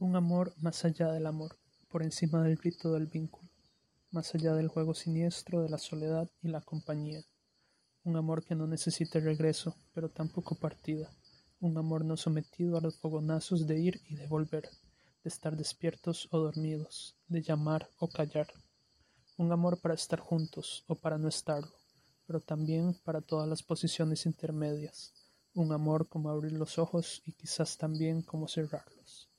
Un amor más allá del amor, por encima del grito del vínculo, más allá del juego siniestro de la soledad y la compañía. Un amor que no necesite regreso, pero tampoco partida. Un amor no sometido a los fogonazos de ir y de volver, de estar despiertos o dormidos, de llamar o callar. Un amor para estar juntos o para no estarlo, pero también para todas las posiciones intermedias. Un amor como abrir los ojos y quizás también como cerrarlos.